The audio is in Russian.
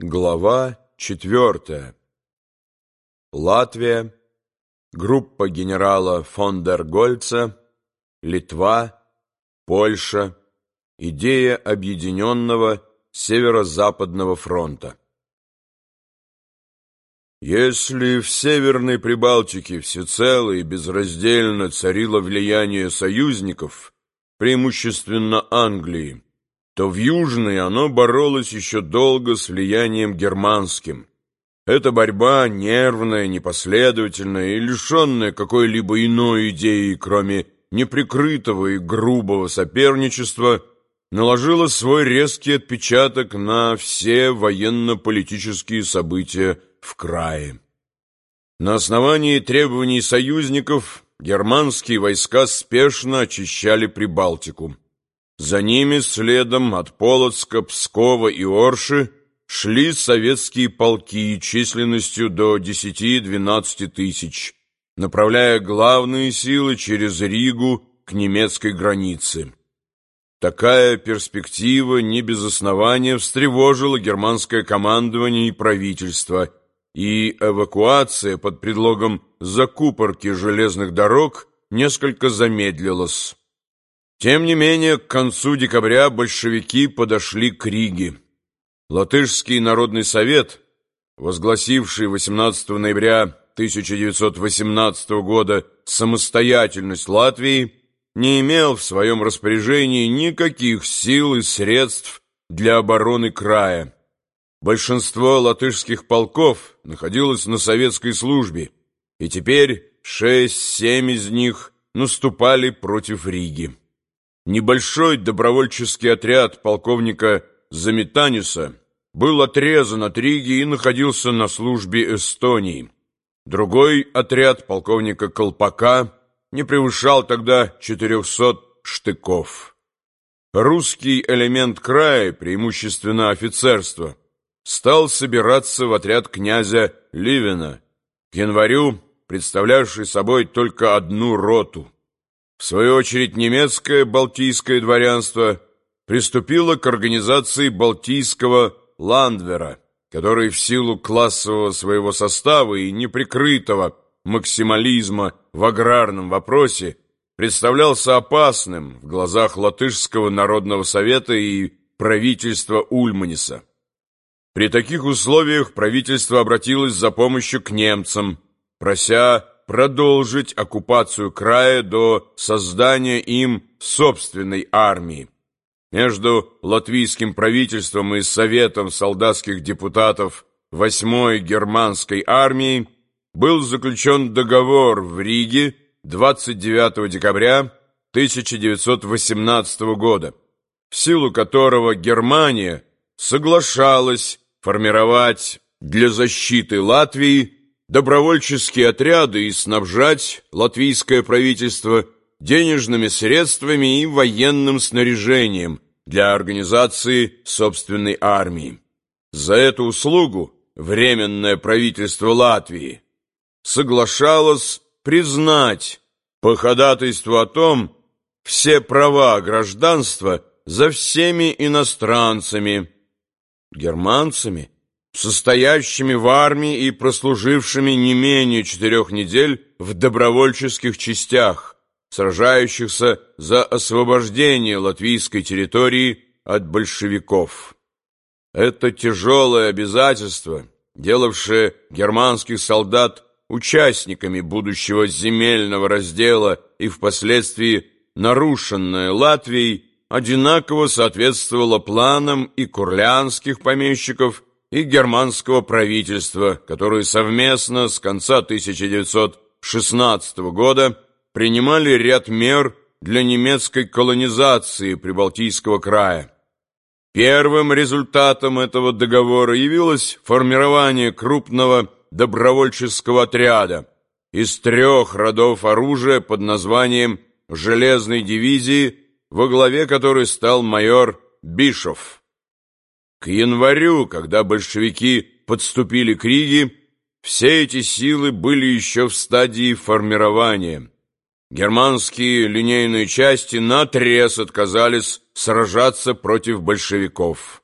Глава четвертая. Латвия, группа генерала фон дер Гольца, Литва, Польша, идея объединенного Северо-Западного фронта. Если в Северной Прибалтике всецело и безраздельно царило влияние союзников, преимущественно Англии, то в Южной оно боролось еще долго с влиянием германским. Эта борьба нервная, непоследовательная и лишенная какой-либо иной идеи, кроме неприкрытого и грубого соперничества, наложила свой резкий отпечаток на все военно-политические события в крае. На основании требований союзников германские войска спешно очищали Прибалтику. За ними следом от Полоцка, Пскова и Орши шли советские полки численностью до 10-12 тысяч, направляя главные силы через Ригу к немецкой границе. Такая перспектива не без основания встревожила германское командование и правительство, и эвакуация под предлогом закупорки железных дорог несколько замедлилась. Тем не менее, к концу декабря большевики подошли к Риге. Латышский народный совет, возгласивший 18 ноября 1918 года самостоятельность Латвии, не имел в своем распоряжении никаких сил и средств для обороны края. Большинство латышских полков находилось на советской службе, и теперь шесть-семь из них наступали против Риги. Небольшой добровольческий отряд полковника Заметаниса был отрезан от Риги и находился на службе Эстонии. Другой отряд полковника Колпака не превышал тогда 400 штыков. Русский элемент края, преимущественно офицерство, стал собираться в отряд князя Ливена, к январю представлявший собой только одну роту. В свою очередь немецкое балтийское дворянство приступило к организации балтийского ландвера, который в силу классового своего состава и неприкрытого максимализма в аграрном вопросе представлялся опасным в глазах Латышского народного совета и правительства Ульманиса. При таких условиях правительство обратилось за помощью к немцам, прося продолжить оккупацию края до создания им собственной армии. Между латвийским правительством и Советом солдатских депутатов 8-й германской армии был заключен договор в Риге 29 декабря 1918 года, в силу которого Германия соглашалась формировать для защиты Латвии добровольческие отряды и снабжать латвийское правительство денежными средствами и военным снаряжением для организации собственной армии. За эту услугу Временное правительство Латвии соглашалось признать по ходатайству о том все права гражданства за всеми иностранцами, германцами, состоящими в армии и прослужившими не менее четырех недель в добровольческих частях, сражающихся за освобождение латвийской территории от большевиков. Это тяжелое обязательство, делавшее германских солдат участниками будущего земельного раздела и впоследствии нарушенное Латвией, одинаково соответствовало планам и курлянских помещиков, и германского правительства, которые совместно с конца 1916 года принимали ряд мер для немецкой колонизации Прибалтийского края. Первым результатом этого договора явилось формирование крупного добровольческого отряда из трех родов оружия под названием «Железной дивизии», во главе которой стал майор Бишов. К январю, когда большевики подступили к Риге, все эти силы были еще в стадии формирования. Германские линейные части наотрез отказались сражаться против большевиков.